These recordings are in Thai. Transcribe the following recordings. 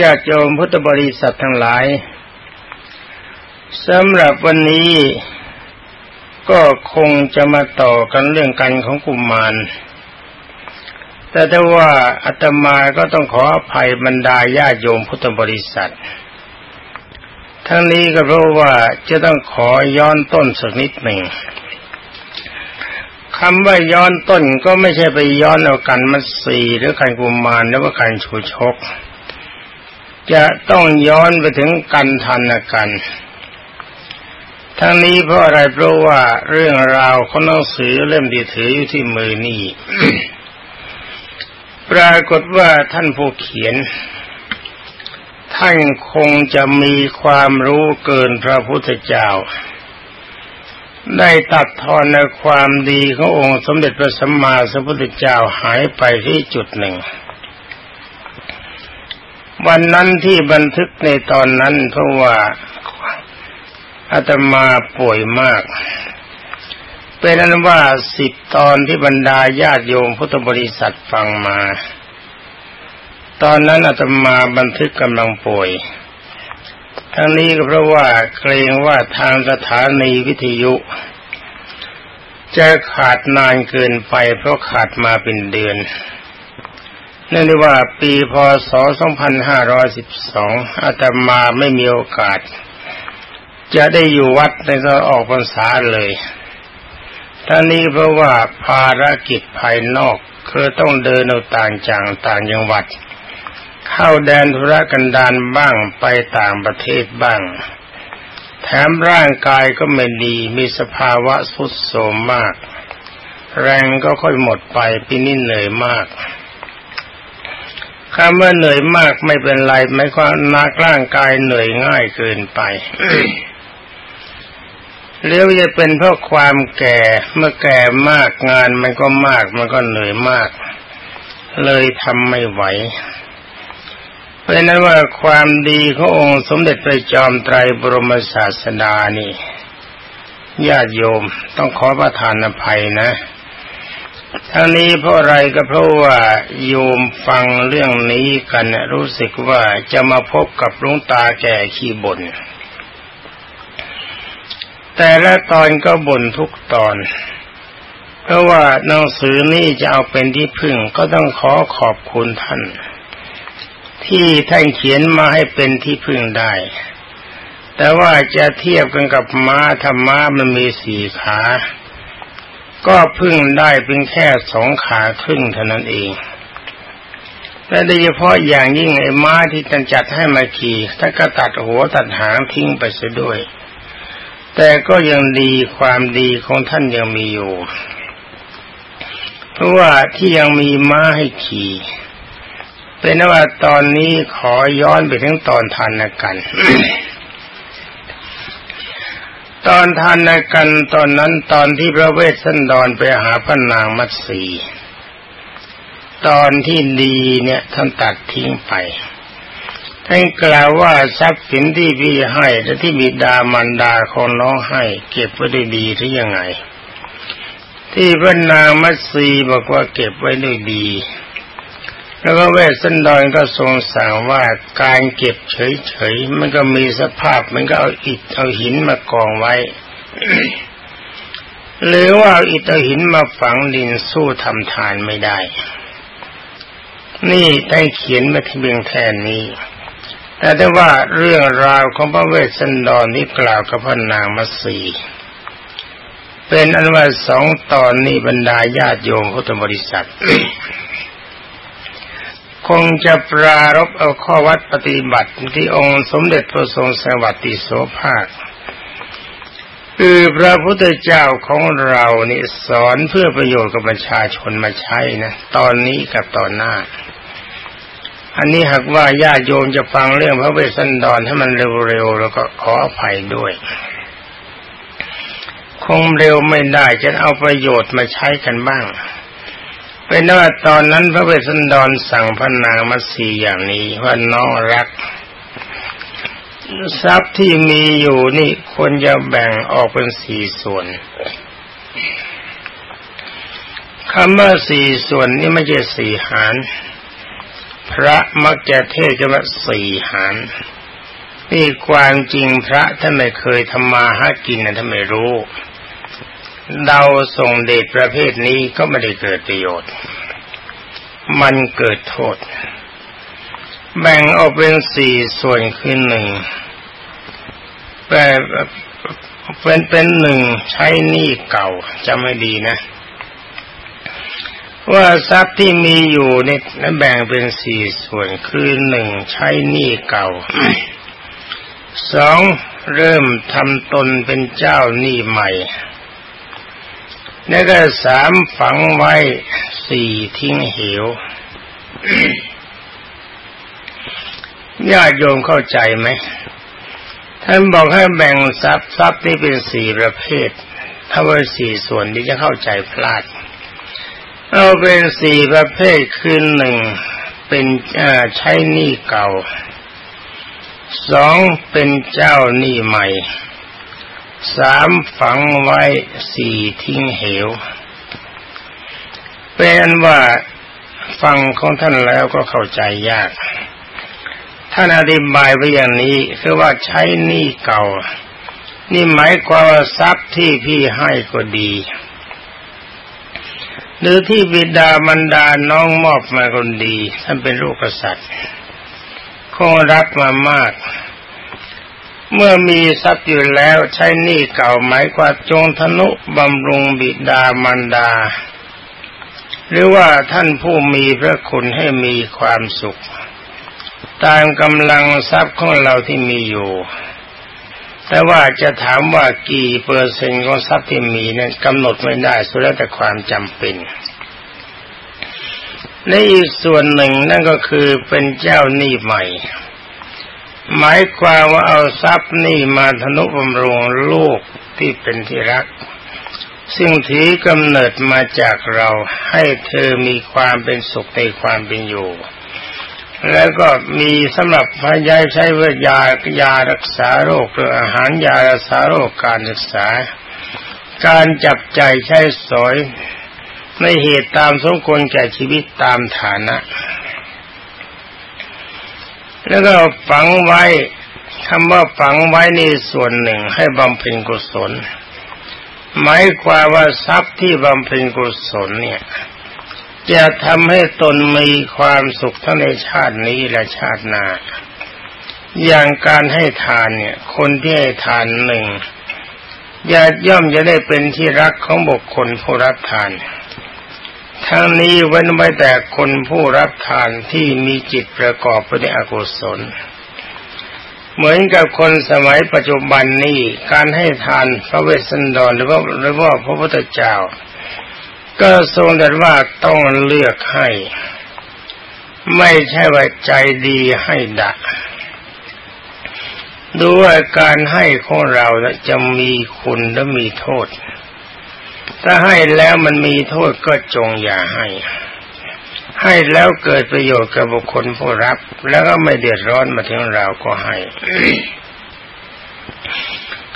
ญาติโยมพุทธบริษัททั้งหลายสำหรับวันนี้ก็คงจะมาต่อกันเรื่องกันของกุมมาร แต่ถ้าว่าอาตมาก็ต้องขออภัยบรรดาญาโยมพุทธบริษัท ทั้งนี้ก็เพราะว่าจะต้องขอย้อนต้นสักนิดหนึ่งคำว่าย้อนต้นก็ไม่ใช่ไปย้อนเอากันมัสีหรือกันกุมมารหรือว่ากันชูชก จะต้องย้อนไปถึงกันทันกัน ทั้งนี้เพราะอะไรเพราะว่าเรื่องราวของหนังสือเล่มที่ถืออยู่ที่มือนี่ปรากฏว่าท่านผู้เขียน ท่านคงจะมีความรู้เกินพระพุทธเจ้า ได้ตัดทอนในความดีขององค์สมเด็จพระสัมมาสัมพุทธเจ้าหายไปที่จุดหนึ่ง วันนั้นที่บันทึกในตอนนั้นเพราะว่าอาตมาป่วยมาก เป็นนั้นว่าสิบตอนที่บรรดาญาติโยมพุทธบริษัทฟังมา ตอนนั้นอาตมาบันทึกกำลังป่วย ทั้งนี้ก็เพราะว่าเกรงว่าทางสถานีวิทยุ จะขาดนานเกินไปเพราะขาดมาเป็นเดือน เนื่องจากว่าปีพศ 2512 อาตมาไม่มีโอกาส จะได้อยู่วัดในตอนออกพรรษาเลยทั้งนี้เพราะว่าภารกิจภายนอกคือต้องเดินเอาต่างจังต่างจังหวัด เข้าแดนธุรกันดารบ้างไปต่างประเทศบ้าง แถมร่างกายก็ไม่ดีมีสภาวะสุดโทรมมาก แรงก็ค่อยหมดไปปีนี้เหนื่อยมาก คำว่าเหนื่อยมากไม่เป็นไรไม่ความนักร่างกายเหนื่อยง่ายเกินไปเรียกจะเป็นเพราะความแก่เมื่อแก่มากงานมันก็มากมันก็เหนื่อยมาก เลยทำไม่ไหวเพราะนั้นว่าความดีขององค์สมเด็จพระจอมไตรบรมศาสดานี่ญาติโยมต้องขอประทานอภัยนะ ทั้งนี้เพราะอะไรก็เพราะว่าโยมฟังเรื่องนี้กันรู้สึกว่าจะมาพบกับลุงตาแก่ขี้บน่นแต่ละตอนก็บ่นทุกตอน เพราะว่าหนังสือนี้จะเอาเป็นที่พึ่งก็ต้องขอขอบคุณท่าน ที่ท่านเขียนมาให้เป็นที่พึ่งได้ แต่ว่าจะเทียบกันกับม้าธรรมะมันมีสี่ขา ก็พึ่งได้เป็นแค่สองขาครึ่งเท่านั้นเองและโดยเฉพาะอย่างยิ่งไอ้ม้าที่ท่านจัดให้มาขี่ถ้าก็ตัดหัวตัดหางทิ้งไปเสียด้วย แต่ก็ยังดีความดีของท่านยังมีอยู่ เพราะว่าที่ยังมีม้าให้ขี่ เป็นว่าตอนนี้ขอย้อนไปถึงตอนทานกัน ตอนทานกันตอนนั้นตอนที่พระเวสสันดรไปหาพระนางมัตสี ตอนที่ดีเนี่ยท่านตัดทิ้งไปท่านกล่าวว่าทรัพย์สินที่พี่ให้และที่บิดามันดาของน้องให้ เก็บไว้ได้ดีหรือยังไง ที่พระนางมัตสีบอกว่าเก็บไว้ได้ดี แล้วก็เวสสันดรก็ทรงสั่งว่าการเก็บเฉยๆมันก็มีสภาพมันก็เอาอิฐเอาหินมากองไว้ หรือว่าอิฐเอาหินมาฝังดินสู้ทำทานไม่ได้ นี่ได้เขียนมาที่เบียงแทนนี้ แต่ได้ว่าเรื่องราวของพระเวสสันดรนี้กล่าวกับพระนางมัสีเป็นอันว่าสองตอนนี้บรรดาญาติโยมพุทธบริษัท คงจะปรารบเอาข้อวัดปฏิบัติที่องค์สมเด็จพระทรงสวัสดิโสภาค คือพระพุทธเจ้าของเรานี่สอนเพื่อประโยชน์กับประชาชนมาใช้นะ ตอนนี้กับตอนหน้า อันนี้หากว่าญาติโยมจะฟังเรื่องพระเวสสันดรให้มันเร็วๆแล้วก็ขออภัยด้วย คงเร็วไม่ได้จะเอาประโยชน์มาใช้กันบ้าง เป็นว่าตอนนั้นพระเวสสันดรสั่งพระนางมาสีอย่างนี้ว่าน้องรัก ทรัพย์ที่มีอยู่นี่ควรจะแบ่งออกเป็นสี่ส่วนคำว่าสี่ส่วนนี่ไม่ใช่สี่หาร พระมักจะเทศกันว่าสี่หารนี่ความจริงพระท่านไม่เคยทำมาหากินนะท่านไม่รู้ เดาส่งเดชประเภทนี้ก็ไม่ได้เกิดประโยชน์ มันเกิดโทษ แบ่งออกเป็นสี่ส่วนคือหนึ่งแปลเป็นเป็นหนึ่งใช้หนี้เก่าจะไม่ดีนะ ว่าทรัพย์ที่มีอยู่เนี่ยแบ่งเป็นสี่ส่วนคือหนึ่งใช้หนี้เก่าสองเริ่มทำตนเป็นเจ้าหนี้ใหม่ แล้วก็สามฝังไว้สี่ทิ้งเหวญาติโยมเข้าใจไหมท่านบอกให้แบ่งทรัพย์ทรัพย์นี่เป็นสี่ประเภทถ้าว่าสี่ส่วนที่จะเข้าใจพลาด เอาเป็นสี่ประเภทคือหนึ่งเป็นใช้หนี้เก่าสองเป็นเจ้าหนี้ใหม่ สามฝังไว้สี่ทิ้งเหว เป็นว่าฟังของท่านแล้วก็เข้าใจยาก ท่านอธิบายไว้อย่างนี้คือว่าใช้หนี้เก่า นี่หมายความว่าทรัพย์ที่พี่ให้ก็ดี หรือที่บิดามันดาน้องมอบมาคนดี ท่านเป็นลูกกษัตริย์คงรักมามาก เมื่อมีทรัพย์อยู่แล้วใช้หนี้เก่าหมายความจงทนุบำรุงบิดามันดา หรือว่าท่านผู้มีพระคุณให้มีความสุข ตามกำลังทรัพย์ของเราที่มีอยู่ แต่ว่าจะถามว่ากี่เปอร์เซ็นต์ของทรัพย์ที่มีนั้นกำหนดไม่ได้สุดแล้วแต่ความจำเป็นในอีกส่วนหนึ่งนั่นก็คือเป็นเจ้าหนี้ใหม่ หมายความว่าเอาทรัพย์นี่มาทนุบำรุงลูกที่เป็นที่รัก ซึ่งถือกำเนิดมาจากเราให้เธอมีความเป็นสุขในความเป็นอยู่ แล้วก็มีสำหรับพยายใช้เวทยายารักษาโรคหรืออาหารยารักษาโรคการศึกษา การจับใจใช้สอยในเหตุตามสมควรแก่ชีวิตตามฐานะ แล้วก็ฝังไว้คำว่าฝังไว้ในส่วนหนึ่งให้บำเพ็ญกุศล หมายความว่าทรัพย์ที่บำเพ็ญกุศลเนี่ย จะทำให้ตนมีความสุขทั้งในชาตินี้และชาติหน้า อย่างการให้ทานเนี่ย คนที่ให้ทานหนึ่งอย่าย่อมจะได้เป็นที่รักของบุคคลผู้รับทาน ทั้งนี้เว้นไว้แต่คนผู้รับทานที่มีจิตประกอบไปด้วยอกุศล เหมือนกับคนสมัยปัจจุบันนี้การให้ทานพระเวสสันดรหรือว่าหรือว่าพระพุทธเจ้า ก็ทรงแต่ว่าต้องเลือกให้ ไม่ใช่ว่าใจดีให้ดะดูว่าการให้ของเราจะมีคุณและมีโทษ ถ้าให้แล้วมันมีโทษก็จงอย่าให้ ให้แล้วเกิดประโยชน์กับบุคคลผู้รับ แล้วก็ไม่เดือดร้อนมาถึงเราก็ให้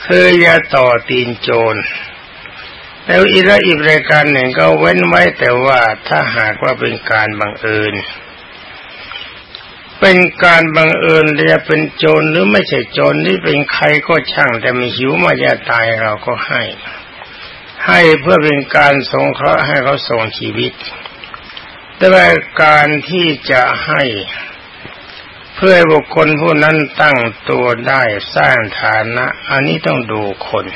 คืออย่าต่อตีนโจรแล้วอีกและอีกรายการหนึ่งก็เว้นไว้แต่ว่าถ้าหากว่าเป็นการบังเอิญ เป็นการบังเอิญจะเป็นโจรหรือไม่ใช่โจรนี่เป็นใครก็ช่างแต่มีหิวมาจะตายเราก็ให้ ให้เพื่อเป็นการสงเคราะห์ให้เขาส่งชีวิต แต่ว่าการที่จะให้เพื่อบุคคลผู้นั้นตั้งตัวได้สร้างฐานะ อันนี้ต้องดูคน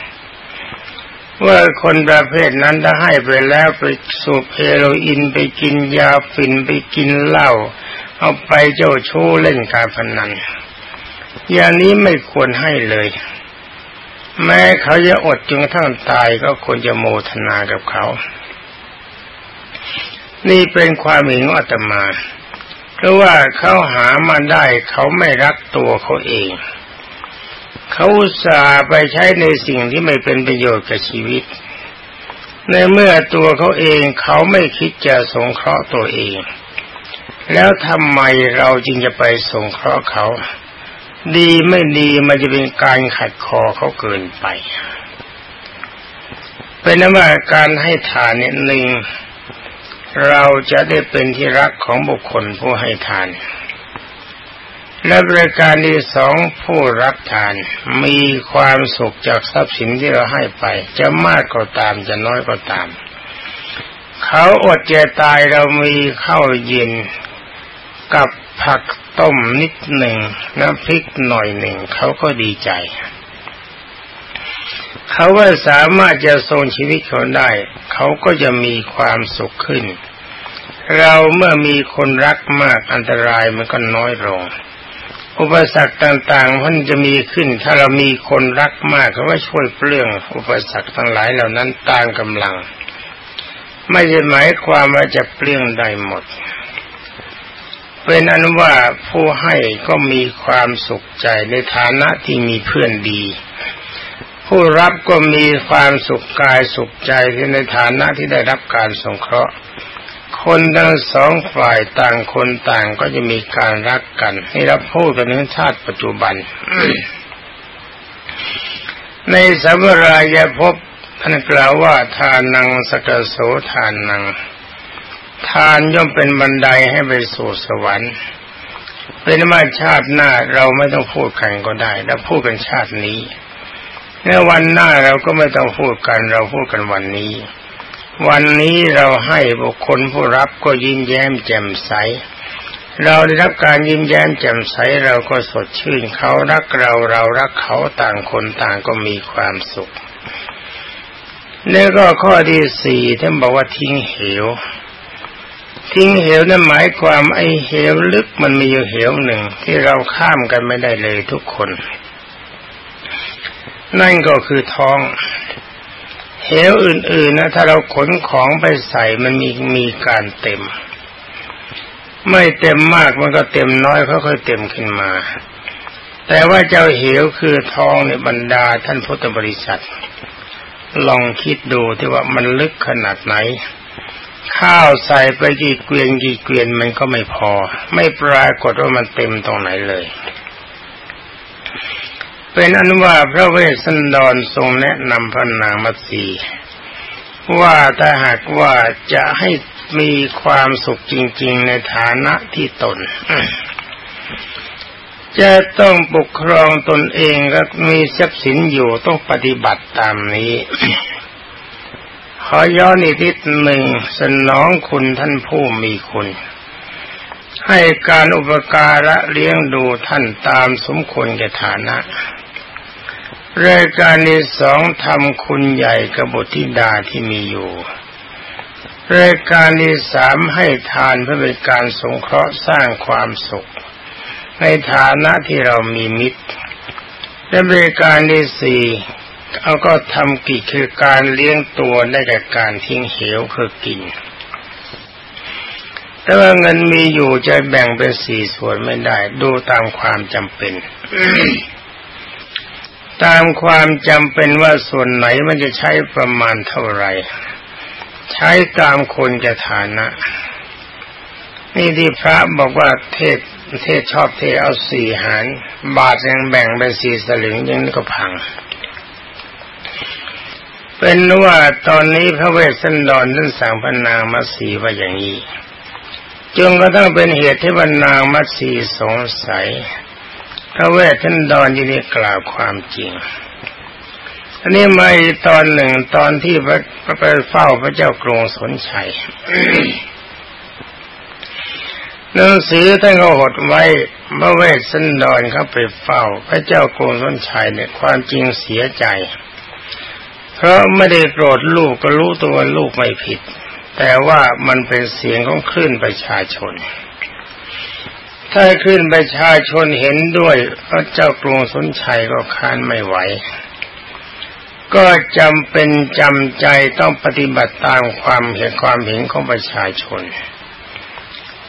ว่าคนประเภทนั้นถ้าให้ไปแล้วไปสูบเฮโรอีนไปกินยาฝิ่นไปกินเหล้าเอาไปเจ้าชู้เล่นการพนันอย่างนี้ไม่ควรให้เลย แม้เขาจะอดจนกระทั่งตายก็ควรจะโมทนากับเขา นี่เป็นความเห็นของอาตมา เพราะว่าเขาหามาได้เขาไม่รักตัวเขาเอง เขาสาไปใช้ในสิ่งที่ไม่เป็นประโยชน์กับชีวิต ในเมื่อตัวเขาเองเขาไม่คิดจะสงเคราะห์ตัวเอง แล้วทำไมเราจึงจะไปสงเคราะห์เขา ดีไม่ดีมันจะเป็นการขัดคอเขาเกินไป เป็นนว่าการให้ทานเนี่ยหนึ่งเราจะได้เป็นที่รักของบุคคลผู้ให้ทาน และบริการที่สองผู้รับทานมีความสุขจากทรัพย์สินที่เราให้ไป จะมากก็ตามจะน้อยก็ตาม เขาอดจะตายเรามีข้าวเย็นกับผัก ต้มนิดหนึ่งน้ำพริกหน่อยหนึ่งเขาก็ดีใจ เขาว่าสามารถจะทรงชีวิตเขาได้ เขาก็จะมีความสุขขึ้น เราเมื่อมีคนรักมากอันตรายมันก็น้อยลง อุปสรรคต่างๆมันจะมีขึ้น ถ้าเรามีคนรักมากเขาก็ช่วยเปลื้องอุปสรรคทั้งหลายเหล่านั้นตามกำลัง ไม่ใช่หมายความว่าจะเปลื้องได้หมด เป็นอนุว่าผู้ให้ก็มีความสุขใจในฐานะที่มีเพื่อนดี ผู้รับก็มีความสุขกายสุขใจที่ในฐานะที่ได้รับการสงเคราะห์ คนทั้งสองฝ่ายต่างคนต่างก็จะมีการรักกัน ให้รับพูดกันในชาติปัจจุบัน ในสัมรายภพท่านกล่าวว่าทานังสกโสทานนัง ทานย่อมเป็นบันไดให้ไปสู่สวรรค์ เป็นมาชาติหน้าเราไม่ต้องพูดกันก็ได้เราพูดกันชาตินี้ในวันหน้าเราก็ไม่ต้องพูดกัน เราพูดกันวันนี้ วันนี้เราให้บุคคลผู้รับก็ยิ้มแย้มแจ่มใส เราได้รับการยิ้มแย้มแจ่มใสเราก็สดชื่นเขารักเราเรารักเขาต่างคนต่างก็มีความสุขนี่ก็ข้อที่สี่ท่านบอกว่าทิ้งเหว ทิ้งเหวนั่นหมายความไอ้เหวลึกมันมีอยู่เหวหนึ่งที่เราข้ามกันไม่ได้เลยทุกคน นั่นก็คือท้อง เหวอื่นๆนะถ้าเราขนของไปใส่มันมีมีการเต็ม ไม่เต็มมากมันก็เต็มน้อยค่อยๆเต็มขึ้นมา แต่ว่าเจ้าเหวคือทองในบรรดาท่านพุทธบริษัท ลองคิดดูที่ว่ามันลึกขนาดไหน ข้าวใส่ไปกี่เกวียนกี่เกวียนมันก็ไม่พอ ไม่ปรากฏว่ามันเต็มตรงไหนเลย เป็นอนุว่าพระเวสสันดรทรงแนะนำพระนางมัตสีว่าถ้าหากว่าจะให้มีความสุขจริง ๆ ในฐานะที่ตน จะต้องปกครองตนเองและมีทรัพย์สินอยู่ต้องปฏิบัติตามนี้ อย้อนอีกนิดหนึ่งสนองคุณท่านผู้มีคุณ ให้การอุปการะเลี้ยงดูท่านตามสมควรแก่ฐานะรายการที่สองทำคุณใหญ่กับบุตรธิดาที่มีอยู่รายการที่สามให้ทานเพื่อเป็นการสงเคราะห์สร้างความสุข ในฐานะที่เรามีมิตรและบริการที่สี่ เอาก็ทำกิจคือการเลี้ยงตัวได้แก่การทิ้งเหวคือกินแต่ว่าเงินมีอยู่จะแบ่งเป็นสี่ส่วนไม่ได้ ดูตามความจำเป็น ตามความจำเป็นว่าส่วนไหนมันจะใช้ประมาณเท่าไหร่ ใช้ตามคนจะฐานะ นี่ที่พระบอกว่าเทศเทศชอบเทเอาสี่หาร บาทยังแบ่งเป็นสี่สลึงยังก็พัง เป็นว่าตอนนี้พระเวสสันดรท่านสั่งพนางมัสีว่าอย่างนี้จงก็ต้องเป็นเหตุที่พนางมัสีสงสัย พระเวทท่านดอนยินดีกล่าวความจริงอันนี้มาอีกตอนหนึ่งตอนที่พระไปเฝ้าพระเจ้ากรุงสนชัยหนังสือท่านก็หดไว้พระเวทสันดอนเขาไปเฝ้า พระเจ้ากรุงสนชัยเนี่ยความจริงเสียใจ เพราะไม่ได้โกรธลูกก็รู้ตัวลูกไม่ผิด แต่ว่ามันเป็นเสียงของคลื่นประชาชน ถ้าขึ้นประชาชนเห็นด้วยพระเจ้ากรุงสนชัยก็ค้านไม่ไหว ก็จำเป็นจำใจต้องปฏิบัติตามความเห็นความเห็นของประชาชน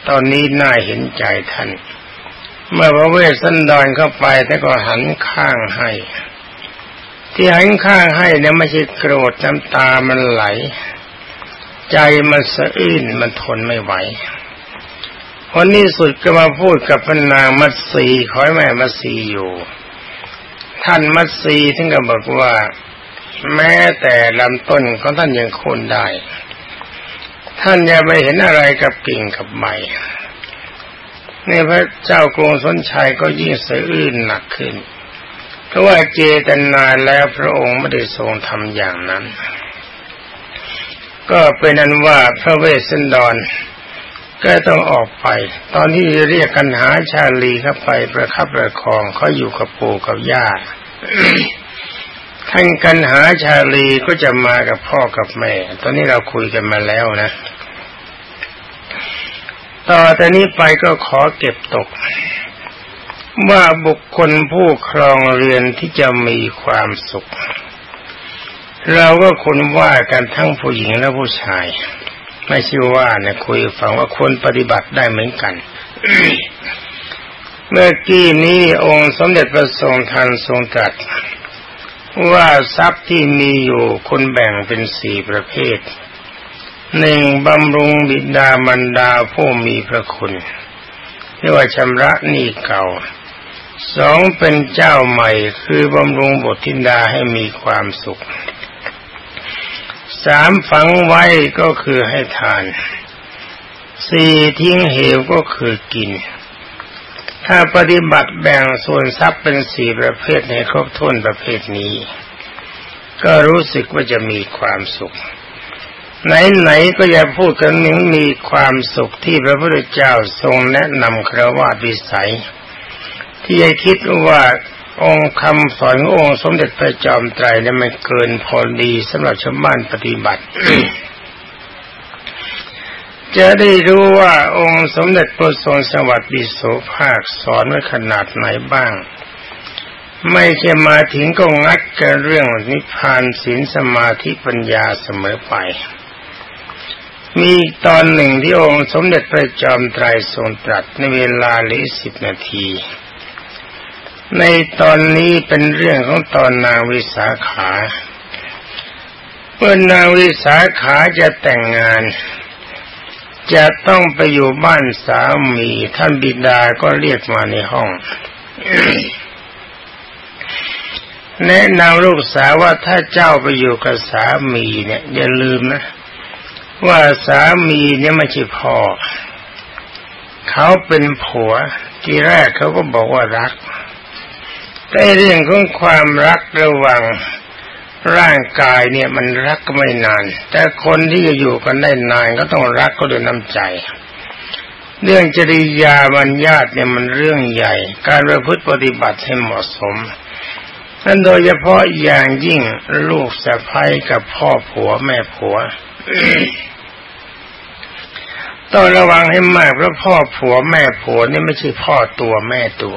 ตอนนี้น่าเห็นใจท่านเมื่อพระเวสสันดรเข้าไปท่านก็หันข้างให้ ที่หันข้างให้เนี่ยไม่ใช่โกรธน้ำตามันไหล ใจมันสะอื้นมันทนไม่ไหวคนนี้สุดก็มาพูดกับพนางมัตสีขอให้แม่มัตสีอยู่ ท่านมัตสีท่านก็บอกว่า แม้แต่ลำต้นของท่านยังโคนได้ ท่านอย่าไปเห็นอะไรกับกิ่งกับใบในพระเจ้ากรุงสนชัยก็ยิ่งสะอื้นหนักขึ้น ราะว่าเจตนาแล้วพระองค์ไม่ได้ทรงทำอย่างนั้น ก็เป็นนั้นว่าพระเวสสันดร ก็ต้องออกไป ตอนที่เรียกกันหาชาลีเข้าไปประคับประคองเขาอยู่กับปู่กับย่าท่านกันหาชาลีก็จะมากับพ่อกับแม่ ตอนนี้เราคุยกันมาแล้วนะ ต่อแต่นี้ไปก็ขอเก็บตก ว่าบุคคลผู้ครองเรือนที่จะมีความสุข เราก็คุณว่ากันทั้งผู้หญิงและผู้ชาย ไม่ใช่ว่านะคุยฟังว่าคนปฏิบัติได้เหมือนกัน เมื่อกี้นี้องค์สมเด็จพระทรงทันทรงตรัสว่าทรัพย์ที่มีอยู่คนแบ่งเป็นสี่ประเภทหนึ่งบำรุงบิดามันดาผู้มีพระคุณเรียกว่าชำระหนี้เก่า สองเป็นเจ้าใหม่คือบำรุงบททินดาให้มีความสุข สามฝังไว้ก็คือให้ทาน สี่ทิ้งเหวก็คือกิน ถ้าปฏิบัติแบ่งส่วนทรัพย์เป็นสี่ประเภทในครบถ้วนประเภทนี้ ก็รู้สึกว่าจะมีความสุขไหนๆก็อย่าพูดกันหนึ่งมีความสุขที่พระพุทธเจ้าทรงแนะนำครวาวิสัย ที่จะคิดว่าองค์คำสอนองค์สมเด็จพระจอมไตรเนี่ยมันเกินพอดีสำหรับชาวบ้านปฏิบัติ จะได้รู้ว่าองค์สมเด็จพระทรงสวัสดิโสภาคสอนไว้ขนาดไหนบ้าง ไม่ใช่มาถึงก็งัดกันเรื่องนิพพานศีลสมาธิปัญญาเสมอไป มีตอนหนึ่งที่องค์สมเด็จพระจอมไตรทรงตรัสในเวลาลิสิบนาที ในตอนนี้เป็นเรื่องของตอนนางวิสาขาเมื่อนางวิสาขาจะแต่งงาน จะต้องไปอยู่บ้านสามีท่านบิดาก็เรียกมาในห้อง แนะนำลูกสาวว่าถ้าเจ้าไปอยู่กับสามีเนี่ยอย่าลืมนะ ว่าสามีเนี่ยไม่ใช่พ่อ เขาเป็นผัว ทีแรกเขาก็บอกว่ารัก แต่เรื่องของความรักระหว่างร่างกายเนี่ยมันรักก็ไม่นาน แต่คนที่จะอยู่กันได้นานก็ต้องรักก็ด้วยน้ำใจ เรื่องจริยาบัญญัติเนี่ยมันเรื่องใหญ่ การประพฤติปฏิบัติให้เหมาะสมนั่นโดยเฉพาะอย่างยิ่งลูกสะใภ้กับพ่อผัวแม่ผัวต้องระวังให้มากเพราะพ่อผัวแม่ผัวนี่ไม่ใช่พ่อตัวแม่ตัว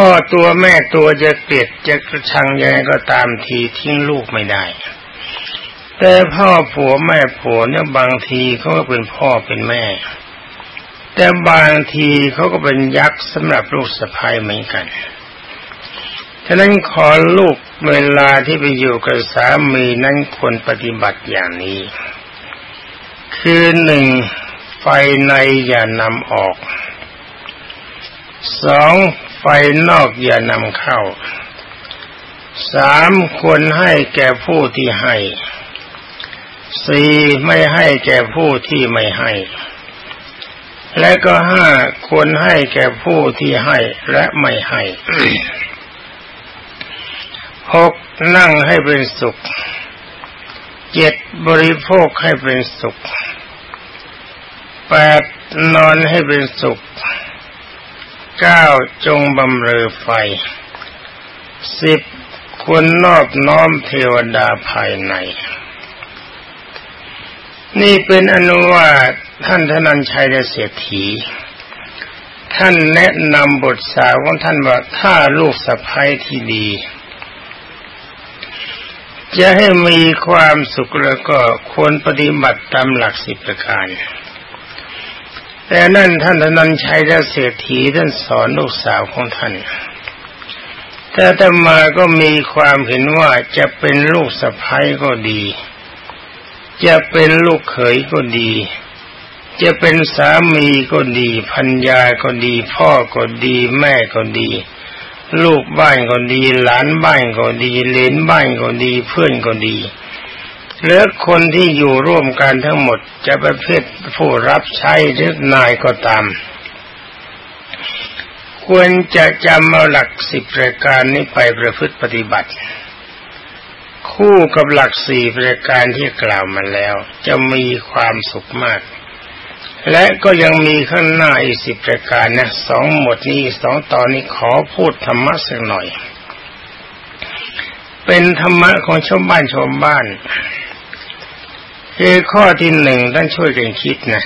พ่อตัวแม่ตัวจะเกลียดจะกระชังยังไงก็ตามทีทิ้งลูกไม่ได้ แต่พ่อผัวแม่ผัวเนี่ยบางทีเขาก็เป็นพ่อเป็นแม่ แต่บางทีเขาก็เป็นยักษ์สำหรับลูกสะพ้ายเหมือนกันฉะนั้นขอลูกเวลาที่ไปอยู่กับสามีนั้นควรปฏิบัติอย่างนี้ คือหนึ่งไฟในอย่านำออกสองไฟ ไฟนอกอย่านำเข้าสามควรให้แก่ผู้ที่ให้สี่ไม่ให้แก่ผู้ที่ไม่ให้ และก็ห้าควรให้แก่ผู้ที่ให้และไม่ให้หกนั่งให้เป็นสุขเจ็ดบริโภคให้เป็นสุขแปดนอนให้เป็นสุข เก้าจงบำเรอไฟสิบควรนอบน้อมเทวดาภายใน นี่เป็นอนุว่าท่านธนัญชัยเศรษฐี ท่านแนะนำบทสาวของท่านว่าถ้าลูกสะพ้ายที่ดี จะให้มีความสุขแล้วก็ควรปฏิบัติตามหลักสิบประการ แต่นั่นท่านธนันชัยและเศรษฐีท่านสอนลูกสาวของท่าน แต่ต่มาก็มีความเห็นว่าจะเป็นลูกสะพ้ายก็ดี จะเป็นลูกเขยก็ดี จะเป็นสามีก็ดีพัญญาก็ดี พ่อก็ดีแม่ก็ดี ลูกบ้านก็ดี หลานบ้านก็ดี เลนบ้านก็ดีเพื่อนก็ดี หรือคนที่อยู่ร่วมกันทั้งหมดจะประเภทผู้รับใช้หรือนายก็ตาม ควรจะจำเอาหลักสิบประการนี้ไปประพฤติปฏิบัติ คู่กับหลักสี่ประการที่กล่าวมาแล้ว จะมีความสุขมาก และก็ยังมีข้างหน้าอีกสิบประการนะสองหมดนี้สองตอนนี้ขอพูดธรรมะสักหน่อย เป็นธรรมะของชาวบ้านชาวบ้าน คือข้อที่หนึ่งท่านช่วยกันคิดนะ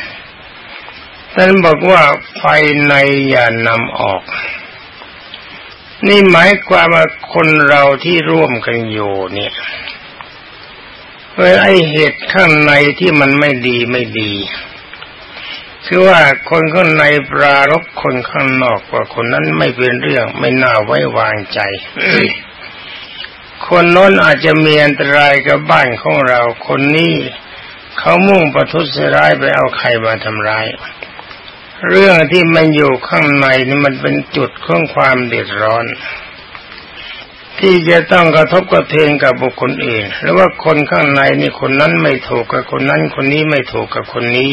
ท่านบอกว่าไฟในอย่านำออก นี่หมายความว่าคนเราที่ร่วมกันอยู่เนี่ยเออไอเหตุข้างในที่มันไม่ดีไม่ดีคือว่าคนข้างในปรารบคนข้างนอกว่าคนนั้นไม่เป็นเรื่องไม่น่าไว้วางใจ คนโน้นอาจจะมีอันตรายกับบ้านของเรา คนนี้ เขามุ่งประทุษร้ายไปเอาใครมาทำร้าย เรื่องที่มันอยู่ข้างในนี่มันเป็นจุดของความเดือดร้อน ที่จะต้องกระทบกระเทือนกับบุคคลอื่น หรือว่าคนข้างในนี่คนนั้นไม่ถูกกับคนนั้นคนนี้ไม่ถูกกับคนนี้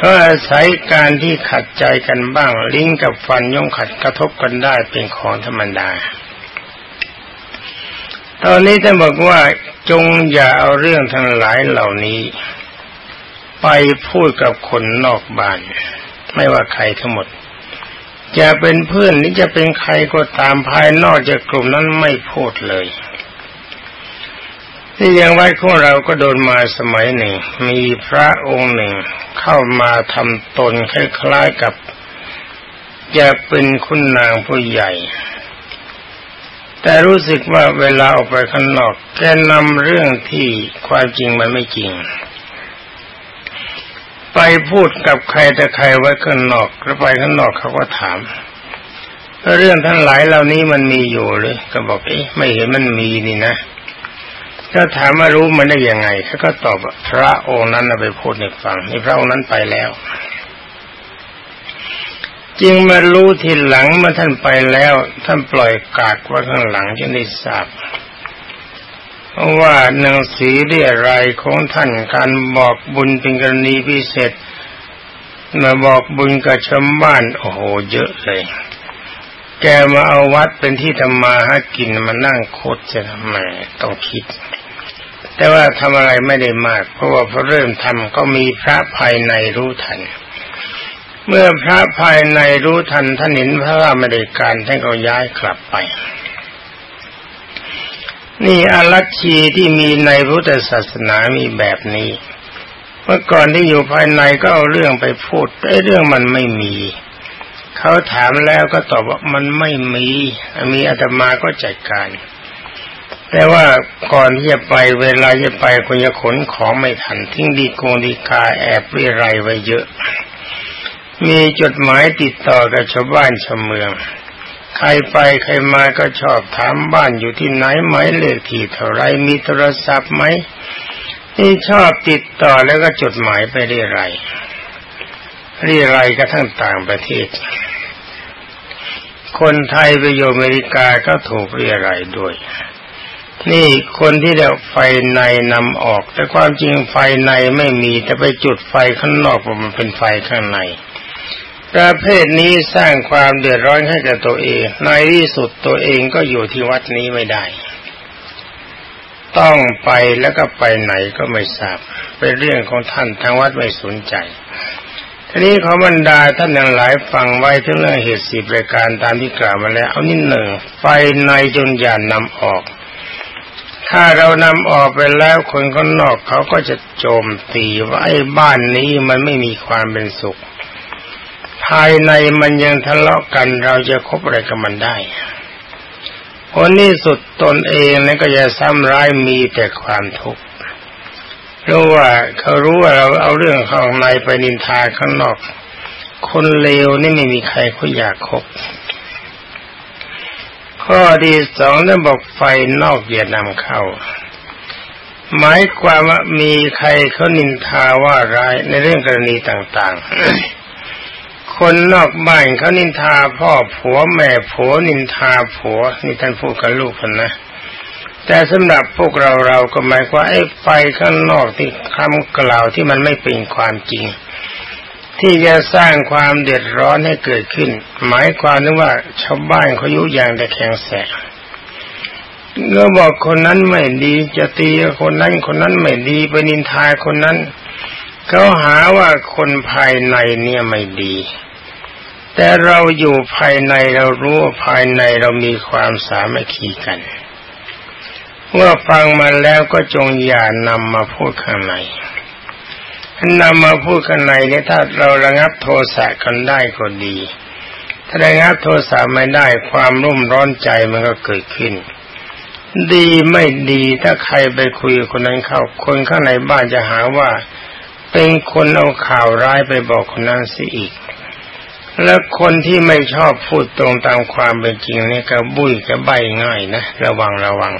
ก็อาศัยการที่ขัดใจกันบ้าง ลิ้นกับฟันย่อมขัดกระทบกันได้เป็นของธรรมดา ตอนนี้ท่านบอกว่าจงอย่าเอาเรื่องทั้งหลายเหล่านี้ ไปพูดกับคนนอกบ้าน ไม่ว่าใครทั้งหมด จะเป็นเพื่อนหรือจะเป็นใครก็ตามภายนอกจากกลุ่มนั้นไม่พูดเลย ที่ยังไว้ของเราก็โดนมาสมัยหนึ่ง มีพระองค์หนึ่งเข้ามาทำตนคล้ายๆกับจะเป็นคุณนางผู้ใหญ่ แต่รู้สึกว่าเวลาออกไปข้างนอกแกนำเรื่องที่ความจริงมันไม่จริง ไปพูดกับใครแต่ใครไว้ข้างนอกแล้วไปข้างนอกเขาก็ถามเรื่องทั้งหลายเหล่านี้มันมีอยู่หรือก็บอกเอ๊ะไม่เห็นมันมีนี่นะถ้าถามว่ารู้มันได้ยังไงเขาก็ตอบพระองค์นั้นไปพูดในฟังนี่พระองค์นั้นไปแล้ว จึงมารู้ทีหลังเมื่อท่านไปแล้ว ท่านปล่อยกากไว้ข้างหลังจึงได้ทราบว่าหนังสือเรียรายของท่านการบอกบุญเป็นกรณีพิเศษมาบอกบุญกับชาวบ้านโอ้โหเยอะเลย แกมาเอาวัดเป็นที่ทำมาหากินมานั่งโคตรจะทำไมต้องคิด แต่ว่าทำอะไรไม่ได้มาก เพราะว่าพอเริ่มทำก็มีพระภายในรู้ทัน เมื่อพระภายในรู้ทันท่านเห็นพระว่าไม่ได้การท่านก็ย้ายกลับไป นี่อารัชีที่มีในพุทธศาสนามีแบบนี้ เมื่อก่อนที่อยู่ภายในก็เอาเรื่องไปพูดแต่เรื่องมันไม่มี เขาถามแล้วก็ตอบว่ามันไม่มี มีอาตมาก็จัดการ แต่ว่าก่อนที่จะไปเวลาจะไปคนจะขนของไม่ทันทิ้งดีโกงดีกาแอบวิไรไว้เยอะ มีจดหมายติดต่อกับชาวบ้านชาวเมือง ใครไปใครมาก็ชอบถามบ้านอยู่ที่ไหนไหมเลขที่เท่าไรมีโทรศัพท์ไหมนี่ชอบติดต่อแล้วก็จดหมายไปเรื่อยไรเรื่อยไรก็ทั้งต่างประเทศ คนไทยไปอยู่อเมริกาก็ถูกเรียไรด้วย นี่คนที่เดาไฟในนำออก แต่ความจริงไฟในไม่มีแต่ไปจุดไฟข้างนอกมันเป็นไฟข้างใน ประเภทนี้สร้างความเดือดร้อนให้กับตัวเอง ในที่สุดตัวเองก็อยู่ที่วัดนี้ไม่ได้ ต้องไปแล้วก็ไปไหนก็ไม่ทราบ เป็นเรื่องของท่านทางวัดไม่สนใจทีนี้ขอบรรดาท่านยังหลายฟังไว้ถึงเรื่องเหตุสิบรายการตามที่กล่าวมาแล้ว เอานิดหนึ่งไฟในจนยานนำออก ถ้าเรานำออกไปแล้วคนข้างนอกเขาก็จะโจมตีว่าไอ้บ้านนี้มันไม่มีความเป็นสุข ภายในมันยังทะเลาะกันเราจะคบอะไรกับมันได้คนนี้สุดตนเองนั้นก็จะซ้ำร้ายมีแต่ความทุกข์รู้ว่าเขารู้ว่าเราเอาเรื่องข้างในไปนินทาข้างนอก คนเลวนี่ไม่มีใครเขาอยากคบ ข้อที่สองนั่นบอกไฟนอกอย่านำเข้า หมายความว่ามีใครเขานินทาว่าร้ายในเรื่องกรณีต่าง ๆ คนนอกบ้านเขานินทาพ่อผัวแม่ผัวนินทาผัวนี่ท่านพูดกับลูกคนนะ แต่สำหรับพวกเราเราก็หมายว่าไอ้ไฟข้างนอกที่คำกล่าวที่มันไม่เป็นความจริง ที่จะสร้างความเดือดร้อนให้เกิดขึ้น หมายความนึกว่าชาวบ้านเขายุอย่างแต่แข็งแสงเมื่อบอกคนนั้นไม่ดีจะตีคนนั้นคนนั้นไม่ดีไปนินทาคนนั้น เขาหาว่าคนภายในเนี่ยไม่ดี แต่เราอยู่ภายในเรารู้ภายในเรามีความสามัคคีกัน เมื่อฟังมาแล้วก็จงอย่านำมาพูดข้างในนำมาพูดข้างในเนี่ยถ้าเราระงับโทสะกันได้ก็ดี ถ้าระงับโทสะไม่ได้ความรุ่มร้อนใจมันก็เกิดขึ้นดีไม่ดีถ้าใครไปคุยคนนั้นเข้าคนข้างในบ้านจะหาว่า เป็นคนเอาข่าวร้ายไปบอกคนนั้นสิอีก แล้วคนที่ไม่ชอบพูดตรงตามความเป็นจริงนี่ก็บุ้ยก็ใบง่ายนะระวังระวัง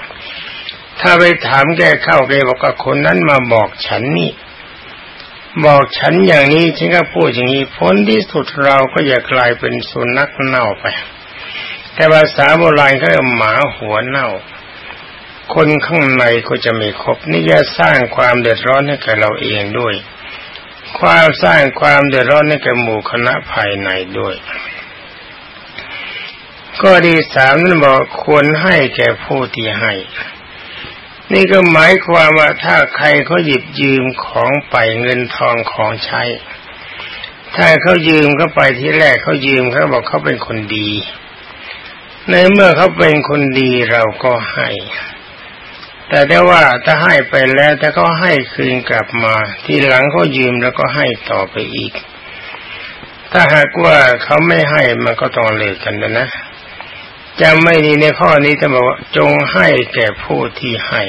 ถ้าไปถามแกเข้าแกบอกว่าคนนั้นมาบอกฉันนี่บอกฉันอย่างนี้ฉันก็พูดอย่างนี้ผลที่สุดเราก็อย่ากลายเป็นสุนัขเน่าไป แต่ภาษาโบราณเขาเรียกหมาหัวเน่า คนข้างในก็จะไม่ครบนี่จะสร้างความเดือดร้อนให้กับเราเองด้วย ความสร้างความเดือดร้อนให้กับหมู่คณะภายในด้วยก็ดีสามนั้นบอกควรให้แก่ผู้ที่ให้ นี่ก็หมายความว่าถ้าใครเขาหยิบยืมของไปเงินทองของใช้ ถ้าเขายืมเขาไปที่แรกเขายืมเขาบอกเขาเป็นคนดี ในเมื่อเขาเป็นคนดีเราก็ให้ แต่ได้ว่าถ้าให้ไปแล้วถ้าเขาให้คืนกลับมา ที่หลังเขายืมแล้วก็ให้ต่อไปอีก ถ้าหากว่าเขาไม่ให้มันก็ต้องเลิกกันนะจำไม่ดีในข้อนี้จะบอกว่า จงให้แก่ผู้ที่ให้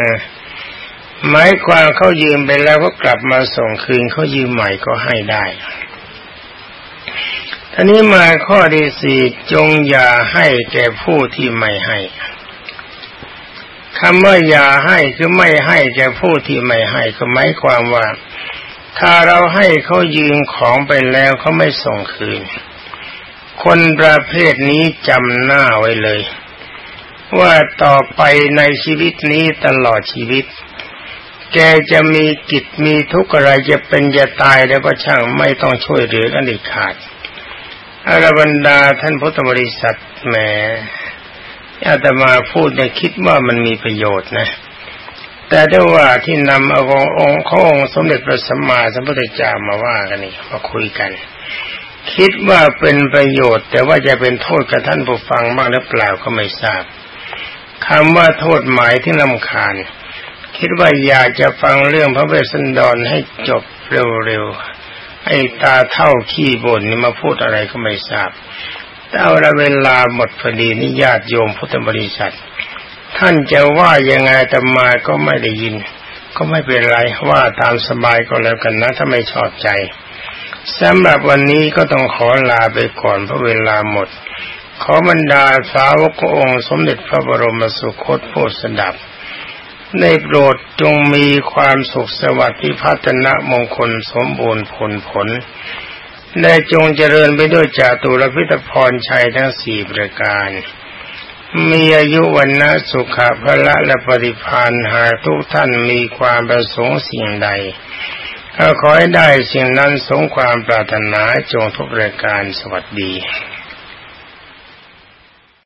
นะหมายความเขายืมไปแล้วก็กลับมาส่งคืนเขายืมใหม่ก็ให้ได้ท่านี้มาข้อที่สี่จงอย่าให้แก่ผู้ที่ไม่ให้ คำว่าอย่าให้คือไม่ให้แก่ผู้ที่ไม่ให้ก็หมายความว่า ถ้าเราให้เขายืมของไปแล้วเขาไม่ส่งคืน คนประเภทนี้จำหน้าไว้เลย ว่าต่อไปในชีวิตนี้ตลอดชีวิต แกจะมีกิจมีทุกข์อะไรจะเป็นจะตายแล้วก็ช่างไม่ต้องช่วยเหลือกันอีกขาดอรบรรดาท่านพุทธบริษัทแหม อาตมาพูดเนี่ยคิดว่ามันมีประโยชน์นะ แต่ด้วยว่าที่นำเอาองค์ขององค์สมเด็จพระสัมมาสัมพุทธเจ้ามาว่ากันนี่มาคุยกัน คิดว่าเป็นประโยชน์ แต่ว่าจะเป็นโทษกับท่านผู้ฟังบ้างหรือเปล่าก็ไม่ทราบคำว่าโทษหมายที่ลำคาญ คิดว่าอยากจะฟังเรื่องพระเวสสันดรให้จบเร็วๆไอ้ตาเท่าขี้บ่นนี่มาพูดอะไรก็ไม่ทราบ เอาละเวลาหมดพอดีนิญาติโยมพุทธบริษัท ท่านจะว่ายังไงตมาก็ไม่ได้ยิน ก็ไม่เป็นไรว่าตามสบายก็แล้วกันนะถ้าไม่ชอบใจสำหรับวันนี้ก็ต้องขอลาไปก่อนเพราะเวลาหมด ขอบรรดาสาวกองค์ สมเด็จพระบรมสุคตโพสดับในโปรดจงมีความสุขสวัสดิ์พิพัฒนะมงคลสมบูรณ์ผลผล ได้จงเจริญไปด้วยจาตุรพิธพรชัยทั้งสี่ประการ มีอายุวันนะสุขะพละและปฏิพานหากทุกท่านมีความประสงค์สิ่งใดขอให้ได้สิ่งนั้นสงความปรารถนาจงทุกประการสวัสดี